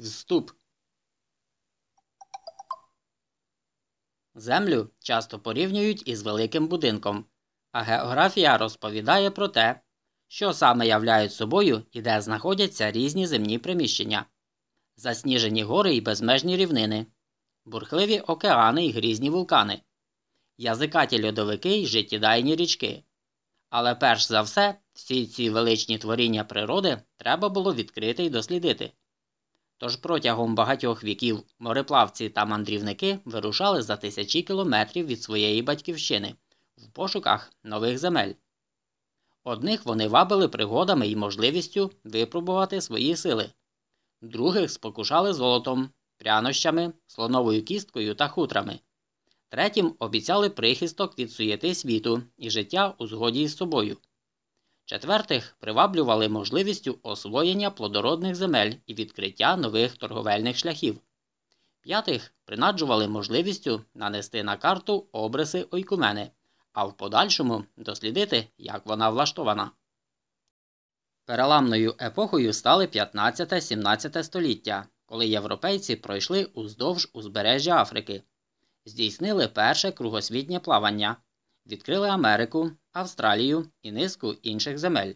Вступ. Землю часто порівнюють із великим будинком, а географія розповідає про те, що саме являють собою і де знаходяться різні земні приміщення, засніжені гори і безмежні рівнини, бурхливі океани і грізні вулкани, язикаті льодовики й життєдайні річки. Але перш за все, всі ці величні творіння природи треба було відкрити і дослідити. Тож протягом багатьох віків мореплавці та мандрівники вирушали за тисячі кілометрів від своєї батьківщини в пошуках нових земель. Одних вони вабили пригодами і можливістю випробувати свої сили, других спокушали золотом, прянощами, слоновою кісткою та хутрами, третім обіцяли прихисток від суєти світу і життя у згоді із собою. Четвертих приваблювали можливістю освоєння плодородних земель і відкриття нових торговельних шляхів. П'ятих принаджували можливістю нанести на карту обриси ойкумени, а в подальшому дослідити, як вона влаштована. Переламною епохою стали 15-17 століття, коли європейці пройшли уздовж узбережжя Африки, здійснили перше кругосвітнє плавання, відкрили Америку, Австралію і низку інших земель.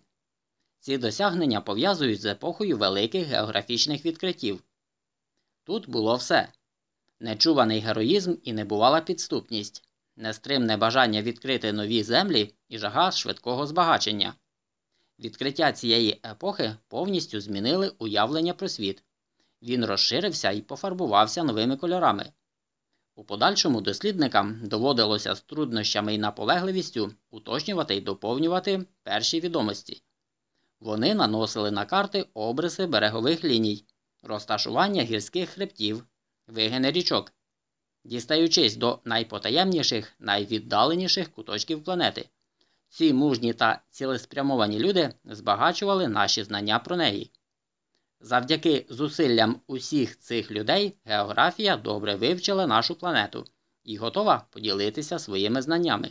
Ці досягнення пов'язують з епохою великих географічних відкриттів. Тут було все нечуваний героїзм і небувала підступність, нестримне бажання відкрити нові землі і жага швидкого збагачення. Відкриття цієї епохи повністю змінили уявлення про світ. Він розширився і пофарбувався новими кольорами. У подальшому дослідникам доводилося з труднощами і наполегливістю уточнювати і доповнювати перші відомості. Вони наносили на карти обриси берегових ліній, розташування гірських хребтів, вигини річок, дістаючись до найпотаємніших, найвіддаленіших куточків планети. Ці мужні та цілеспрямовані люди збагачували наші знання про неї. Завдяки зусиллям усіх цих людей географія добре вивчила нашу планету і готова поділитися своїми знаннями.